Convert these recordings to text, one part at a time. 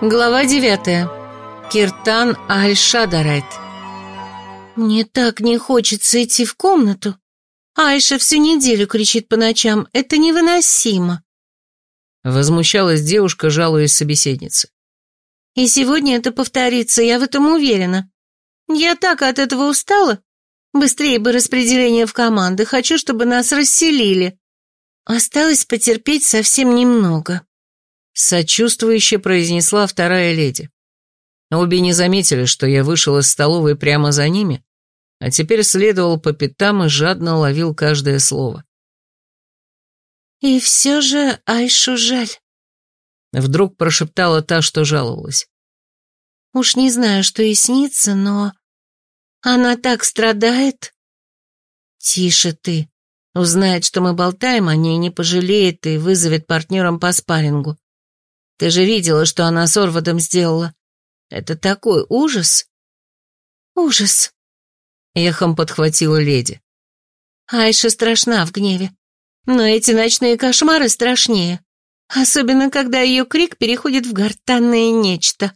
Глава девятая. Киртан Аль-Шадарайт. «Мне так не хочется идти в комнату. Айша всю неделю кричит по ночам. Это невыносимо». Возмущалась девушка, жалуясь собеседнице. «И сегодня это повторится, я в этом уверена. Я так от этого устала. Быстрее бы распределение в команды. Хочу, чтобы нас расселили. Осталось потерпеть совсем немного». Сочувствующе произнесла вторая леди. Обе не заметили, что я вышел из столовой прямо за ними, а теперь следовал по пятам и жадно ловил каждое слово. «И все же Айшу жаль», — вдруг прошептала та, что жаловалась. «Уж не знаю, что ей снится, но она так страдает». «Тише ты. Узнает, что мы болтаем о ней, не пожалеет и вызовет партнером по спаррингу. Ты же видела, что она с Орвадом сделала. Это такой ужас. Ужас. Эхом подхватила леди. Айша страшна в гневе. Но эти ночные кошмары страшнее. Особенно, когда ее крик переходит в гортанное нечто.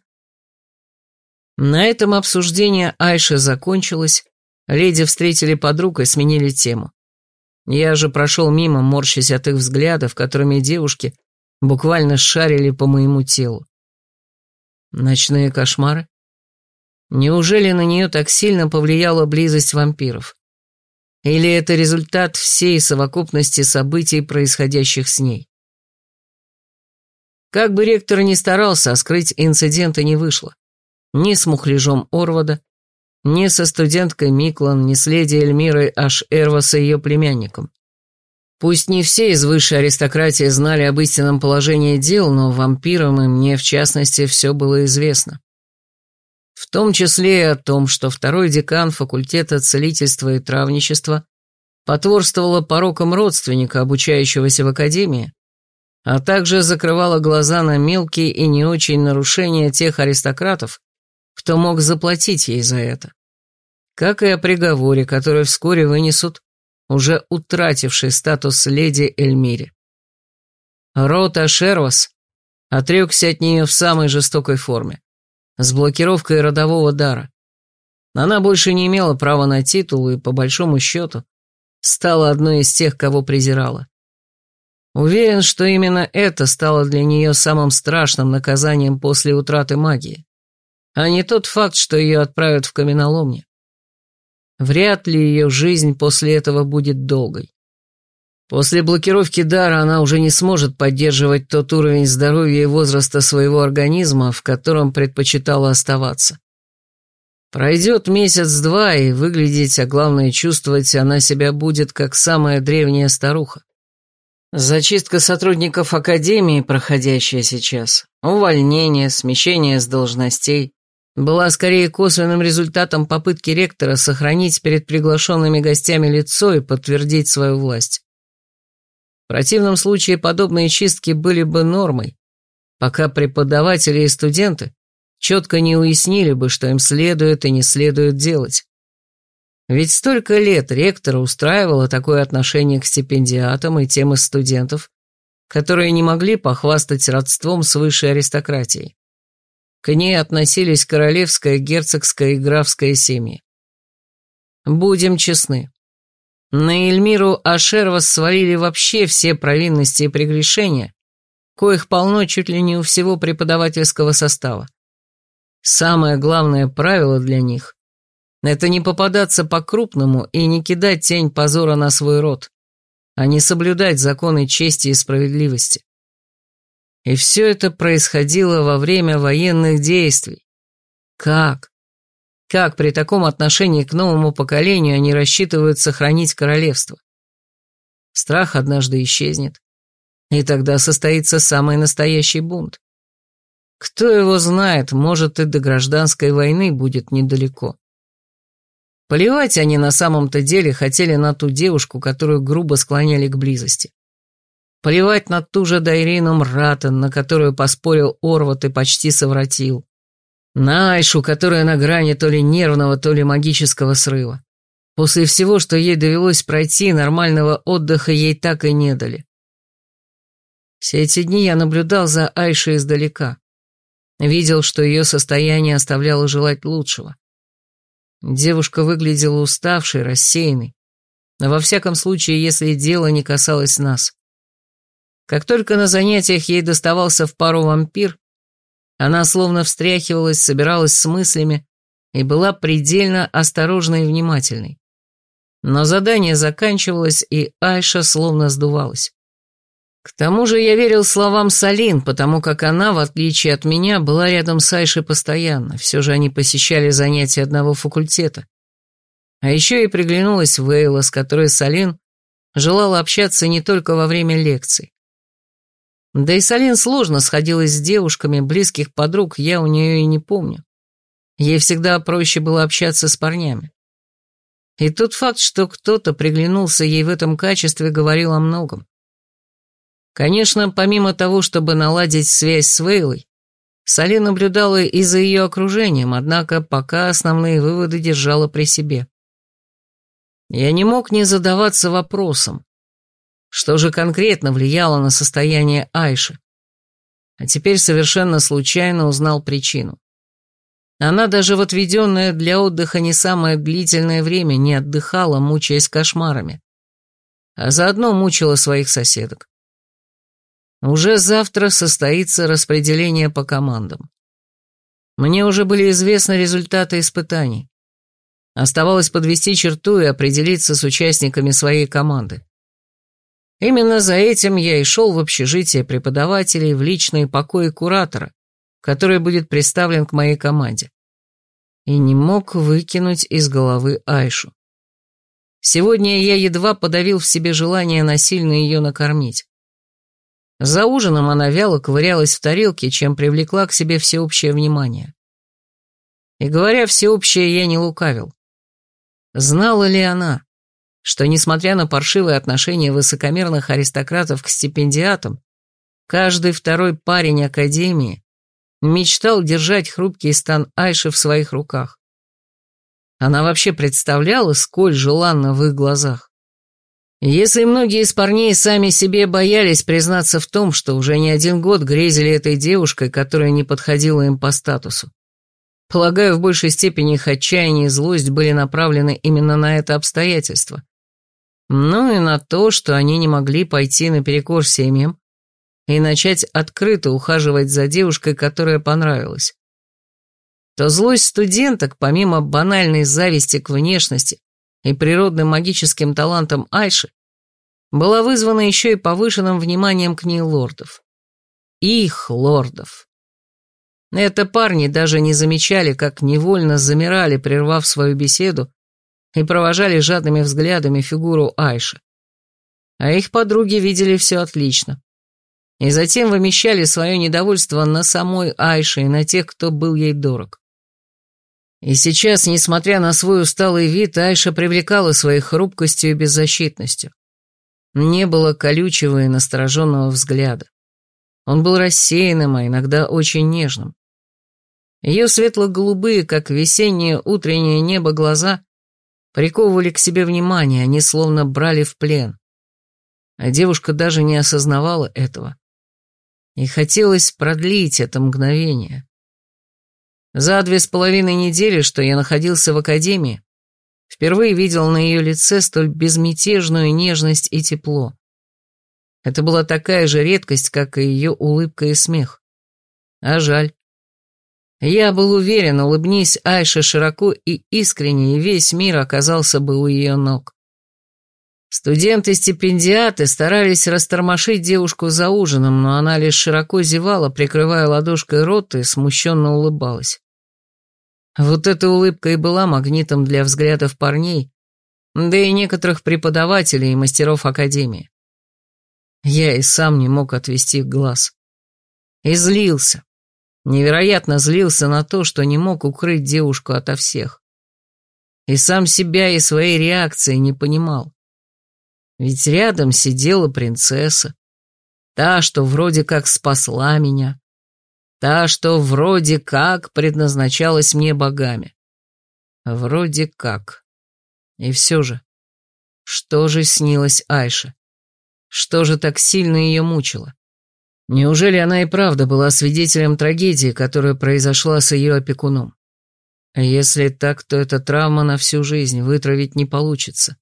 На этом обсуждение Айши закончилось. Леди встретили подруг и сменили тему. Я же прошел мимо, морщась от их взглядов, которыми девушки буквально шарили по моему телу. Ночные кошмары? Неужели на нее так сильно повлияла близость вампиров? Или это результат всей совокупности событий, происходящих с ней? Как бы ректор ни старался, а скрыть инцидента не вышло. Ни с мухляжом Орвода, ни со студенткой Миклан, ни с леди Эльмирой Аш Эрвас и ее племянником. Пусть не все из высшей аристократии знали об истинном положении дел, но вампирам и мне, в частности, все было известно. В том числе и о том, что второй декан факультета целительства и травничества потворствовала порокам родственника, обучающегося в академии, а также закрывала глаза на мелкие и не очень нарушения тех аристократов, кто мог заплатить ей за это. Как и о приговоре, который вскоре вынесут уже утративший статус леди Эльмире. Рота Шервас отрекся от нее в самой жестокой форме, с блокировкой родового дара. Она больше не имела права на титул и, по большому счету, стала одной из тех, кого презирала. Уверен, что именно это стало для нее самым страшным наказанием после утраты магии, а не тот факт, что ее отправят в каменоломню. Вряд ли ее жизнь после этого будет долгой. После блокировки дара она уже не сможет поддерживать тот уровень здоровья и возраста своего организма, в котором предпочитала оставаться. Пройдет месяц-два, и выглядеть, а главное чувствовать она себя будет, как самая древняя старуха. Зачистка сотрудников Академии, проходящая сейчас, увольнение, смещение с должностей, была скорее косвенным результатом попытки ректора сохранить перед приглашенными гостями лицо и подтвердить свою власть. В противном случае подобные чистки были бы нормой, пока преподаватели и студенты четко не уяснили бы, что им следует и не следует делать. Ведь столько лет ректора устраивало такое отношение к стипендиатам и тем из студентов, которые не могли похвастать родством с высшей аристократией. К ней относились королевская, герцогская и графская семьи. Будем честны. На Эльмиру Ашервас свалили вообще все провинности и прегрешения, коих полно чуть ли не у всего преподавательского состава. Самое главное правило для них – это не попадаться по-крупному и не кидать тень позора на свой род, а не соблюдать законы чести и справедливости. И все это происходило во время военных действий. Как? Как при таком отношении к новому поколению они рассчитывают сохранить королевство? Страх однажды исчезнет, и тогда состоится самый настоящий бунт. Кто его знает, может и до гражданской войны будет недалеко. Поливать они на самом-то деле хотели на ту девушку, которую грубо склоняли к близости. Плевать на ту же Дайрину Мратен, на которую поспорил Орват и почти совратил. На Айшу, которая на грани то ли нервного, то ли магического срыва. После всего, что ей довелось пройти, нормального отдыха ей так и не дали. Все эти дни я наблюдал за Айшей издалека. Видел, что ее состояние оставляло желать лучшего. Девушка выглядела уставшей, рассеянной, но во всяком случае, если дело не касалось нас. Как только на занятиях ей доставался в пару вампир, она словно встряхивалась, собиралась с мыслями и была предельно осторожной и внимательной. Но задание заканчивалось, и Айша словно сдувалась. К тому же я верил словам Салин, потому как она, в отличие от меня, была рядом с Айшей постоянно, все же они посещали занятия одного факультета. А еще и приглянулась Вейла, с которой Салин желала общаться не только во время лекций. Да и Салин сложно сходилась с девушками, близких подруг я у нее и не помню. Ей всегда проще было общаться с парнями. И тот факт, что кто-то приглянулся ей в этом качестве, говорил о многом. Конечно, помимо того, чтобы наладить связь с Вейлой, Салин наблюдала и за ее окружением, однако пока основные выводы держала при себе. Я не мог не задаваться вопросом, что же конкретно влияло на состояние Айши. А теперь совершенно случайно узнал причину. Она даже в отведенное для отдыха не самое длительное время не отдыхала, мучаясь кошмарами, а заодно мучила своих соседок. Уже завтра состоится распределение по командам. Мне уже были известны результаты испытаний. Оставалось подвести черту и определиться с участниками своей команды. Именно за этим я и шел в общежитие преподавателей в личные покои куратора, который будет представлен к моей команде. И не мог выкинуть из головы Айшу. Сегодня я едва подавил в себе желание насильно ее накормить. За ужином она вяло ковырялась в тарелке, чем привлекла к себе всеобщее внимание. И говоря всеобщее, я не лукавил. Знала ли она, что, несмотря на паршивые отношения высокомерных аристократов к стипендиатам, каждый второй парень Академии мечтал держать хрупкий стан Айши в своих руках. Она вообще представляла, сколь желанно в их глазах. Если многие из парней сами себе боялись признаться в том, что уже не один год грезили этой девушкой, которая не подходила им по статусу. Полагаю, в большей степени их отчаяние и злость были направлены именно на это обстоятельство. Ну и на то, что они не могли пойти наперекор семьям и начать открыто ухаживать за девушкой, которая понравилась. То злость студенток, помимо банальной зависти к внешности и природным магическим талантам Айши, была вызвана еще и повышенным вниманием к ней лордов. Их лордов. Это парни даже не замечали, как невольно замирали, прервав свою беседу, и провожали жадными взглядами фигуру Айши. А их подруги видели все отлично. И затем вымещали свое недовольство на самой Айше и на тех, кто был ей дорог. И сейчас, несмотря на свой усталый вид, Айша привлекала своей хрупкостью и беззащитностью. Не было колючего и настороженного взгляда. Он был рассеянным, а иногда очень нежным. Ее светло-голубые, как весеннее утреннее небо, глаза приковывали к себе внимание, они словно брали в плен. А девушка даже не осознавала этого. И хотелось продлить это мгновение. За две с половиной недели, что я находился в академии, впервые видел на ее лице столь безмятежную нежность и тепло. Это была такая же редкость, как и ее улыбка и смех. А жаль. Я был уверен, улыбнись Айша широко и искренне, и весь мир оказался бы у ее ног. Студенты-стипендиаты старались растормошить девушку за ужином, но она лишь широко зевала, прикрывая ладошкой рот и смущенно улыбалась. Вот эта улыбка и была магнитом для взглядов парней, да и некоторых преподавателей и мастеров академии. Я и сам не мог отвести глаз. И злился. Невероятно злился на то, что не мог укрыть девушку ото всех. И сам себя и своей реакции не понимал. Ведь рядом сидела принцесса. Та, что вроде как спасла меня. Та, что вроде как предназначалась мне богами. Вроде как. И все же, что же снилось Айше? Что же так сильно ее мучило? Неужели она и правда была свидетелем трагедии, которая произошла с ее опекуном? Если так, то эта травма на всю жизнь вытравить не получится.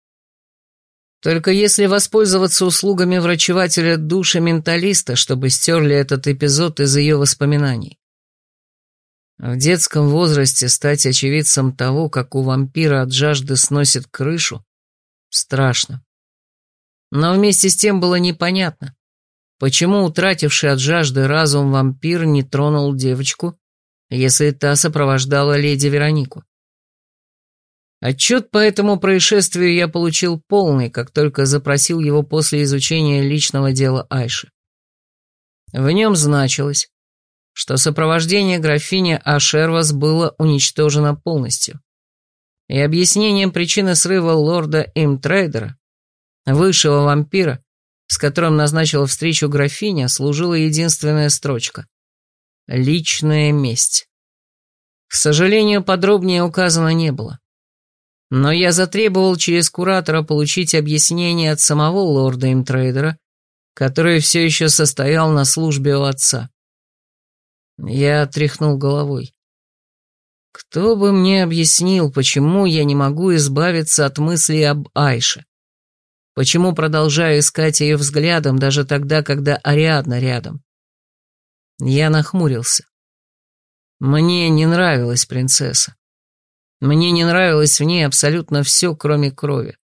Только если воспользоваться услугами врачевателя души менталиста, чтобы стерли этот эпизод из ее воспоминаний. В детском возрасте стать очевидцем того, как у вампира от жажды сносит крышу, страшно. Но вместе с тем было непонятно, почему утративший от жажды разум вампир не тронул девочку, если та сопровождала леди Веронику. Отчет по этому происшествию я получил полный, как только запросил его после изучения личного дела Айши. В нем значилось, что сопровождение графини Ашервас было уничтожено полностью. И объяснением причины срыва лорда Имтрейдера, высшего вампира, с которым назначила встречу графиня, служила единственная строчка — «Личная месть». К сожалению, подробнее указано не было. Но я затребовал через куратора получить объяснение от самого лорда Имтрейдера, который все еще состоял на службе у отца. Я тряхнул головой. Кто бы мне объяснил, почему я не могу избавиться от мысли об Айше? Почему продолжаю искать ее взглядом даже тогда, когда Ариадна рядом? Я нахмурился. Мне не нравилась принцесса. Мне не нравилось в ней абсолютно все, кроме крови.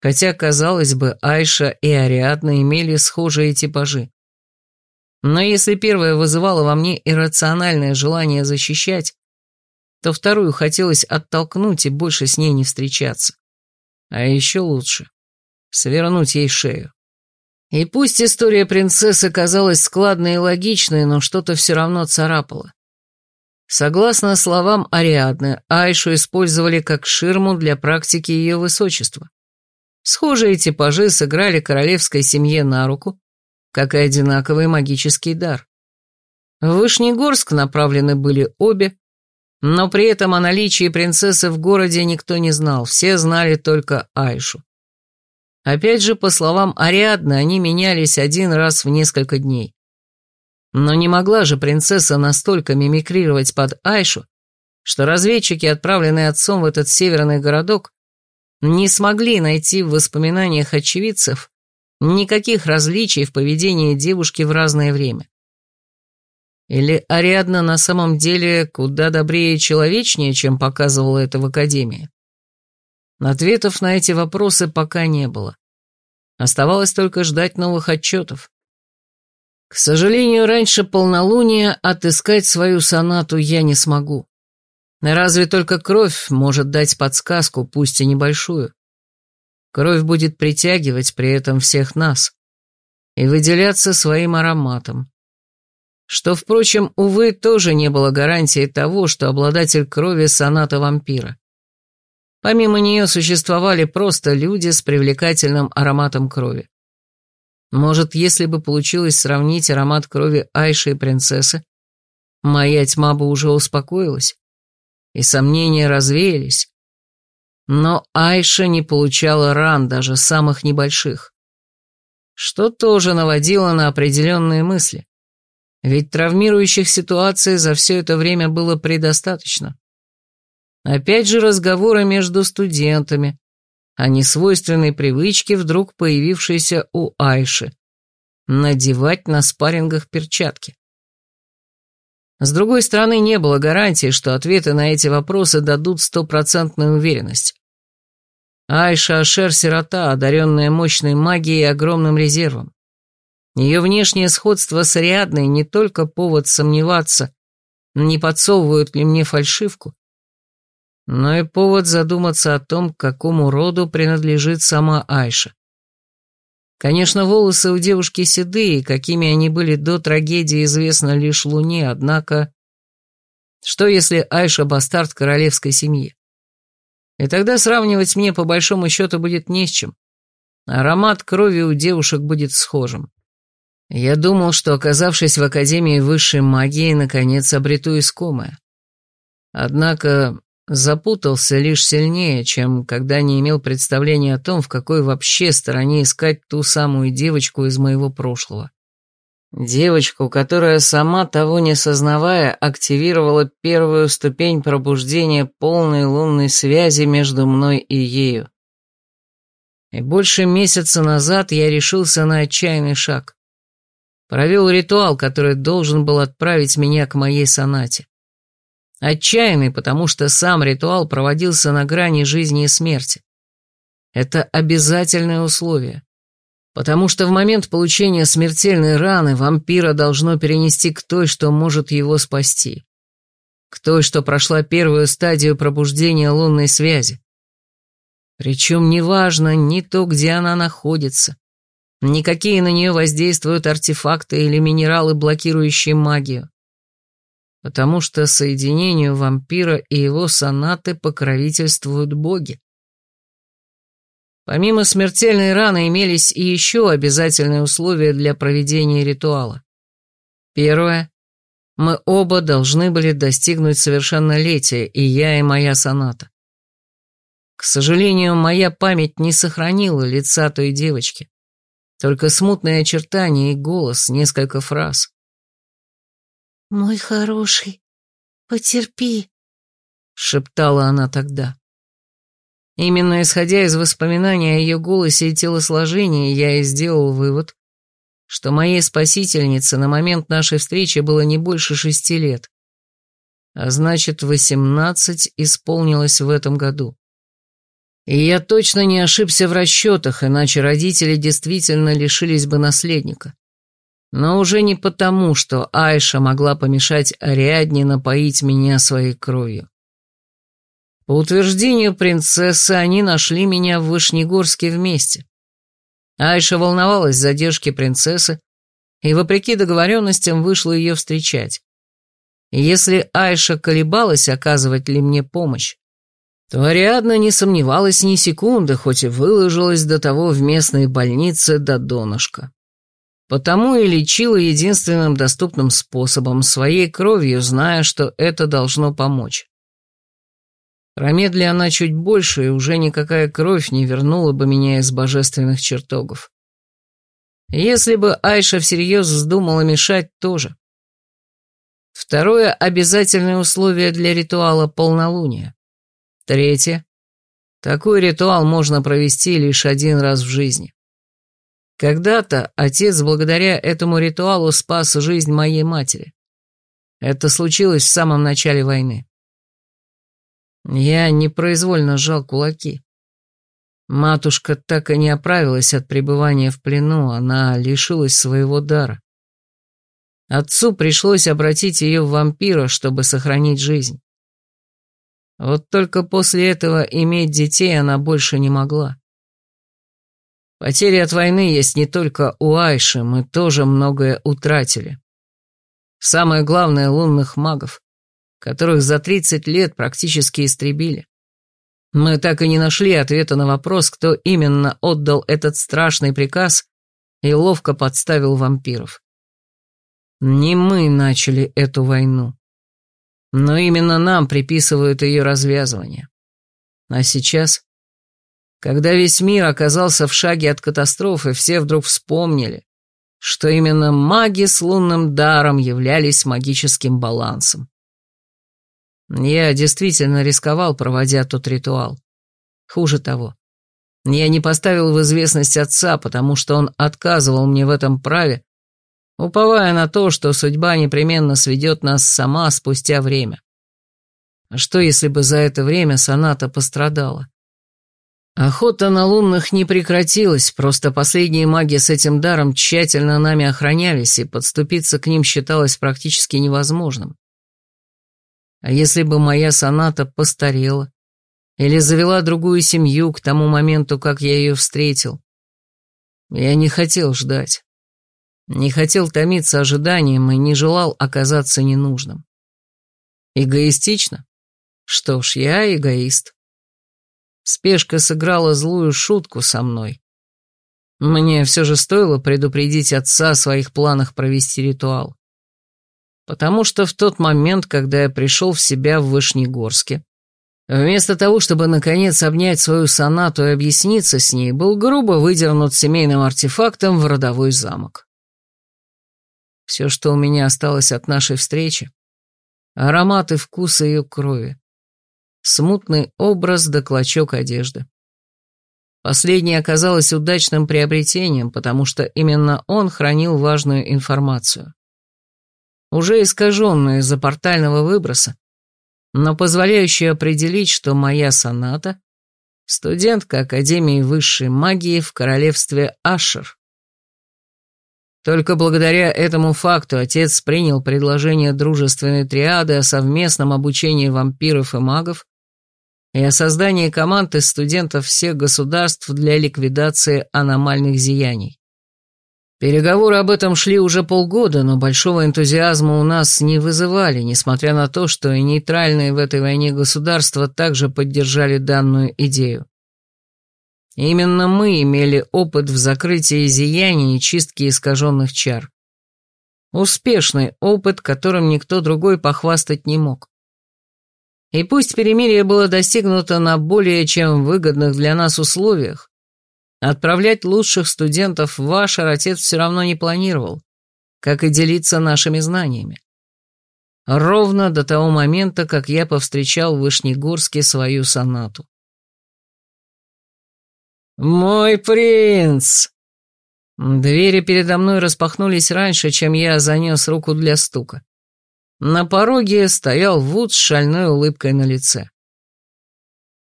Хотя, казалось бы, Айша и Ариадна имели схожие типажи. Но если первое вызывало во мне иррациональное желание защищать, то вторую хотелось оттолкнуть и больше с ней не встречаться. А еще лучше — свернуть ей шею. И пусть история принцессы казалась складной и логичной, но что-то все равно царапало. Согласно словам Ариадны, Айшу использовали как ширму для практики ее высочества. Схожие типажи сыграли королевской семье на руку, как и одинаковый магический дар. В Вышнегорск направлены были обе, но при этом о наличии принцессы в городе никто не знал, все знали только Айшу. Опять же, по словам Ариадны, они менялись один раз в несколько дней. Но не могла же принцесса настолько мимикрировать под Айшу, что разведчики, отправленные отцом в этот северный городок, не смогли найти в воспоминаниях очевидцев Никаких различий в поведении девушки в разное время. Или Ариадна на самом деле куда добрее и человечнее, чем показывала это в Академии? Ответов на эти вопросы пока не было. Оставалось только ждать новых отчетов. К сожалению, раньше полнолуния отыскать свою сонату я не смогу. Разве только кровь может дать подсказку, пусть и небольшую. Кровь будет притягивать при этом всех нас и выделяться своим ароматом. Что, впрочем, увы, тоже не было гарантией того, что обладатель крови соната вампира. Помимо нее существовали просто люди с привлекательным ароматом крови. Может, если бы получилось сравнить аромат крови Айши и принцессы, моя тьма бы уже успокоилась, и сомнения развеялись, но Айша не получала ран, даже самых небольших. Что тоже наводило на определенные мысли. Ведь травмирующих ситуаций за все это время было предостаточно. Опять же разговоры между студентами, о несвойственной привычке, вдруг появившейся у Айши – надевать на спаррингах перчатки. С другой стороны, не было гарантии, что ответы на эти вопросы дадут стопроцентную уверенность. Айша Ашер – сирота, одаренная мощной магией и огромным резервом. Ее внешнее сходство с Ариадной не только повод сомневаться, не подсовывают ли мне фальшивку, но и повод задуматься о том, к какому роду принадлежит сама Айша. Конечно, волосы у девушки седые, какими они были до трагедии, известно лишь Луне, однако... Что если Айша – бастард королевской семьи? И тогда сравнивать мне по большому счету будет не с чем. Аромат крови у девушек будет схожим. Я думал, что, оказавшись в Академии высшей магии, наконец обрету искомое. Однако запутался лишь сильнее, чем когда не имел представления о том, в какой вообще стороне искать ту самую девочку из моего прошлого. Девочку, которая сама того не сознавая, активировала первую ступень пробуждения полной лунной связи между мной и ею. И больше месяца назад я решился на отчаянный шаг. Провел ритуал, который должен был отправить меня к моей сонате. Отчаянный, потому что сам ритуал проводился на грани жизни и смерти. Это обязательное условие. Потому что в момент получения смертельной раны вампира должно перенести к той, что может его спасти. К той, что прошла первую стадию пробуждения лунной связи. Причем неважно ни то, где она находится, ни какие на нее воздействуют артефакты или минералы, блокирующие магию. Потому что соединению вампира и его сонаты покровительствуют боги. Помимо смертельной раны имелись и еще обязательные условия для проведения ритуала. Первое. Мы оба должны были достигнуть совершеннолетия, и я, и моя соната. К сожалению, моя память не сохранила лица той девочки. Только смутные очертания и голос, несколько фраз. «Мой хороший, потерпи», — шептала она тогда. Именно исходя из воспоминаний о ее голосе и телосложении, я и сделал вывод, что моей спасительнице на момент нашей встречи было не больше шести лет. А значит, восемнадцать исполнилось в этом году. И я точно не ошибся в расчетах, иначе родители действительно лишились бы наследника. Но уже не потому, что Айша могла помешать Ариадне напоить меня своей кровью. По утверждению принцессы, они нашли меня в Вышнегорске вместе. Айша волновалась задержки принцессы и, вопреки договоренностям, вышла ее встречать. Если Айша колебалась, оказывать ли мне помощь, то Ариадна не сомневалась ни секунды, хоть и выложилась до того в местной больнице до донышка. Потому и лечила единственным доступным способом, своей кровью, зная, что это должно помочь. Промедли она чуть больше, и уже никакая кровь не вернула бы меня из божественных чертогов. Если бы Айша всерьез вздумала мешать, тоже. Второе обязательное условие для ритуала полнолуния. Третье. Такой ритуал можно провести лишь один раз в жизни. Когда-то отец благодаря этому ритуалу спас жизнь моей матери. Это случилось в самом начале войны. Я непроизвольно сжал кулаки. Матушка так и не оправилась от пребывания в плену, она лишилась своего дара. Отцу пришлось обратить ее в вампира, чтобы сохранить жизнь. Вот только после этого иметь детей она больше не могла. Потери от войны есть не только у Айши, мы тоже многое утратили. Самое главное — лунных магов, которых за 30 лет практически истребили. Мы так и не нашли ответа на вопрос, кто именно отдал этот страшный приказ и ловко подставил вампиров. Не мы начали эту войну. Но именно нам приписывают ее развязывание. А сейчас, когда весь мир оказался в шаге от катастрофы, все вдруг вспомнили, что именно маги с лунным даром являлись магическим балансом. Я действительно рисковал, проводя тот ритуал. Хуже того, я не поставил в известность отца, потому что он отказывал мне в этом праве уповая на то, что судьба непременно сведет нас сама спустя время. А что, если бы за это время соната пострадала? Охота на лунных не прекратилась, просто последние маги с этим даром тщательно нами охранялись, и подступиться к ним считалось практически невозможным. А если бы моя соната постарела или завела другую семью к тому моменту, как я ее встретил? Я не хотел ждать. Не хотел томиться ожиданием и не желал оказаться ненужным. Эгоистично? Что ж, я эгоист. Спешка сыграла злую шутку со мной. Мне все же стоило предупредить отца о своих планах провести ритуал. Потому что в тот момент, когда я пришел в себя в Вышнегорске, вместо того, чтобы наконец обнять свою сонату и объясниться с ней, был грубо выдернут семейным артефактом в родовой замок. Все, что у меня осталось от нашей встречи, аромат и вкус ее крови, смутный образ да клочок одежды. Последнее оказалось удачным приобретением, потому что именно он хранил важную информацию. Уже искаженную из-за портального выброса, но позволяющую определить, что моя соната — студентка Академии высшей магии в королевстве Ашер. Только благодаря этому факту отец принял предложение дружественной триады о совместном обучении вампиров и магов и о создании команд из студентов всех государств для ликвидации аномальных зияний. Переговоры об этом шли уже полгода, но большого энтузиазма у нас не вызывали, несмотря на то, что и нейтральные в этой войне государства также поддержали данную идею. Именно мы имели опыт в закрытии зияний и чистке искаженных чар. Успешный опыт, которым никто другой похвастать не мог. И пусть перемирие было достигнуто на более чем выгодных для нас условиях, отправлять лучших студентов ваш отец все равно не планировал, как и делиться нашими знаниями. Ровно до того момента, как я повстречал в Вышнегорске свою сонату. «Мой принц!» Двери передо мной распахнулись раньше, чем я занес руку для стука. На пороге стоял Вуд с шальной улыбкой на лице.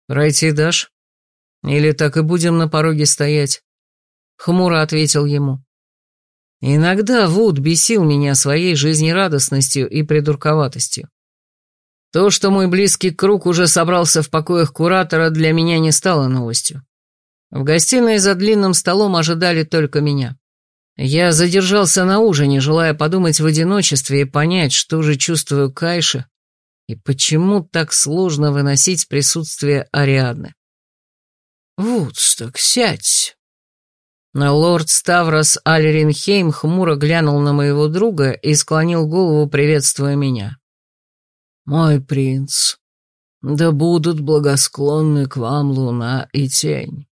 «Пройти дашь? Или так и будем на пороге стоять?» Хмуро ответил ему. Иногда Вуд бесил меня своей жизнерадостностью и придурковатостью. То, что мой близкий круг уже собрался в покоях куратора, для меня не стало новостью. В гостиной за длинным столом ожидали только меня. Я задержался на ужине, желая подумать в одиночестве и понять, что же чувствую Кайша и почему так сложно выносить присутствие Ариадны. «Вудсток, сядь!» Но лорд Ставрос Альринхейм хмуро глянул на моего друга и склонил голову, приветствуя меня. «Мой принц, да будут благосклонны к вам луна и тень.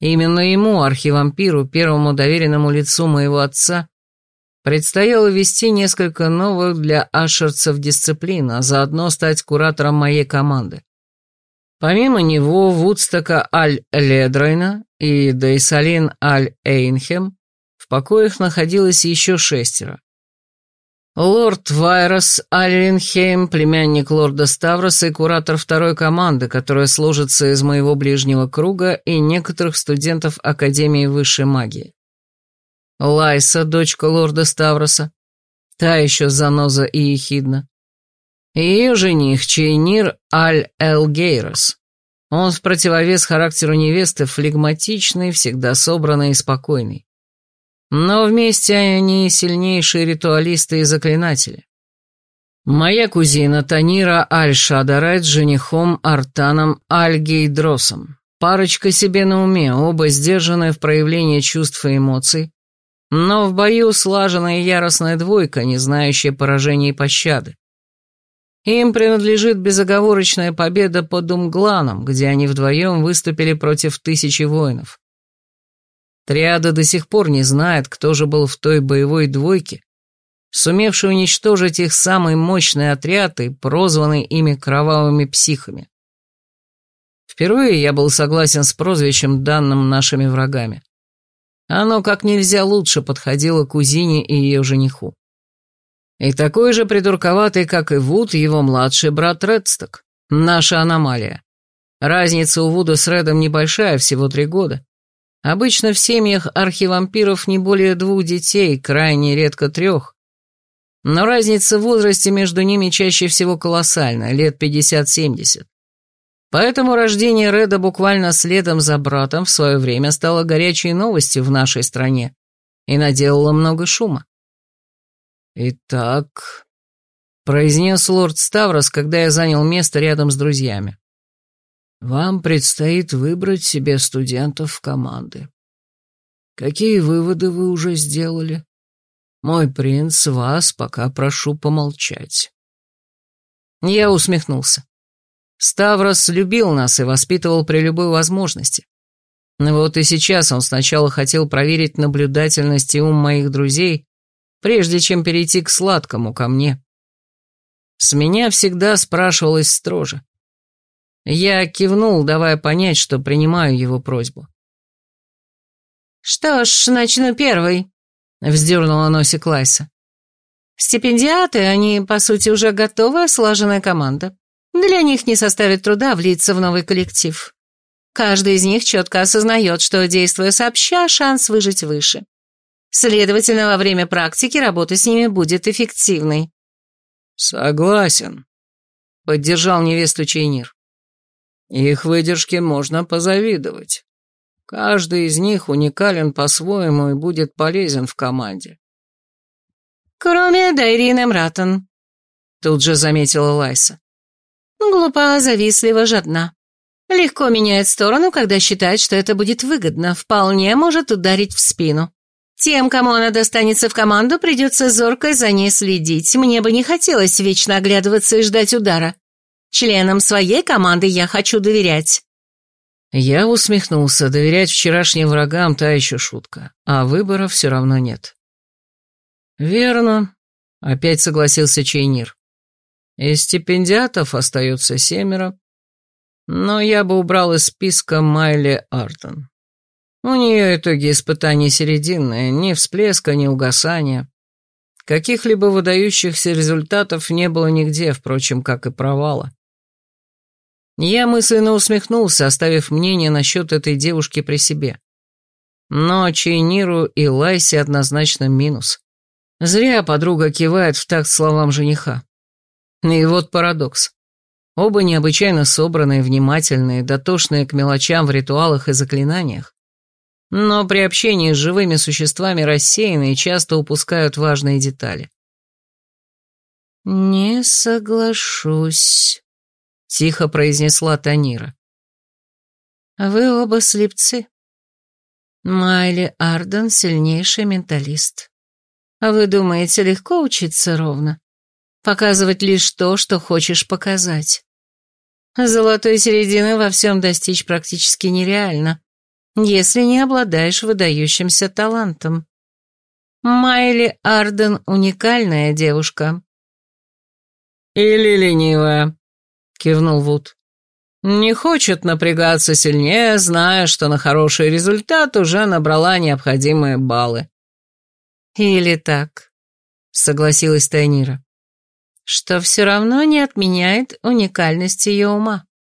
Именно ему, архивампиру, первому доверенному лицу моего отца, предстояло вести несколько новых для ашерцев дисциплин, а заодно стать куратором моей команды. Помимо него, Вудстока Аль-Ледройна и Дейсалин Аль-Эйнхем в покоях находилось еще шестеро. Лорд Вайрос Альринхейм, племянник лорда Ставроса и куратор второй команды, которая сложится из моего ближнего круга и некоторых студентов Академии высшей магии. Лайса, дочка лорда Ставроса, та еще заноза и ехидна. Ее жених Чейнир Аль-Элгейрос. Он в противовес характеру невесты флегматичный, всегда собранный и спокойный. Но вместе они сильнейшие ритуалисты и заклинатели. Моя кузина Танира Аль-Шадарайт с женихом Артаном Аль-Гейдросом. Парочка себе на уме, оба сдержанные в проявлении чувств и эмоций, но в бою слаженная яростная двойка, не знающая поражений и пощады. Им принадлежит безоговорочная победа под Умгланом, где они вдвоем выступили против тысячи воинов. Триада до сих пор не знает, кто же был в той боевой двойке, сумевший уничтожить их самый мощный отряд и прозванный ими кровавыми психами. Впервые я был согласен с прозвищем, данным нашими врагами. Оно как нельзя лучше подходило кузине и ее жениху. И такой же придурковатый, как и Вуд, его младший брат Редсток. Наша аномалия. Разница у Вуда с Редом небольшая, всего три года. Обычно в семьях архивампиров не более двух детей, крайне редко трех. Но разница в возрасте между ними чаще всего колоссальна, лет 50-70. Поэтому рождение Реда буквально следом за братом в свое время стало горячей новостью в нашей стране и наделало много шума. «Итак», — произнес лорд Ставрос, когда я занял место рядом с друзьями. Вам предстоит выбрать себе студентов в команды. Какие выводы вы уже сделали? Мой принц, вас пока прошу помолчать. Я усмехнулся. Ставрос любил нас и воспитывал при любой возможности. Вот и сейчас он сначала хотел проверить наблюдательность и ум моих друзей, прежде чем перейти к сладкому ко мне. С меня всегда спрашивалось строже. Я кивнул, давая понять, что принимаю его просьбу. «Что ж, начну первый», — вздернула носик Лайса. «Стипендиаты, они, по сути, уже готовая, слаженная команда. Для них не составит труда влиться в новый коллектив. Каждый из них четко осознает, что, действуя сообща, шанс выжить выше. Следовательно, во время практики работа с ними будет эффективной. «Согласен», — поддержал невесту Чейнир. «Их выдержке можно позавидовать. Каждый из них уникален по-своему и будет полезен в команде». «Кроме Дайрины Мратон», — тут же заметила Лайса. «Глупа, завистлива, жадна. Легко меняет сторону, когда считает, что это будет выгодно, вполне может ударить в спину». Тем, кому она достанется в команду, придется зорко за ней следить. Мне бы не хотелось вечно оглядываться и ждать удара. Членам своей команды я хочу доверять. Я усмехнулся. Доверять вчерашним врагам та еще шутка, а выбора все равно нет. Верно, опять согласился Чейнир. Из стипендиатов остается семеро, но я бы убрал из списка Майли Артон. У нее итоги испытаний серединные, ни всплеска, ни угасания. Каких-либо выдающихся результатов не было нигде, впрочем, как и провала. Я мысленно усмехнулся, оставив мнение насчет этой девушки при себе. Но Чейниру и Лайсе однозначно минус. Зря подруга кивает в такт словам жениха. И вот парадокс. Оба необычайно собранные, внимательные, дотошные к мелочам в ритуалах и заклинаниях, но при общении с живыми существами рассеяны и часто упускают важные детали. «Не соглашусь», — тихо произнесла Танира. «Вы оба слепцы. Майли Арден — сильнейший менталист. А вы думаете, легко учиться ровно? Показывать лишь то, что хочешь показать. Золотой середины во всем достичь практически нереально если не обладаешь выдающимся талантом. Майли Арден — уникальная девушка. «Или ленивая», — кивнул Вуд. «Не хочет напрягаться сильнее, зная, что на хороший результат уже набрала необходимые баллы». «Или так», — согласилась Тайнира, «что все равно не отменяет уникальность ее ума».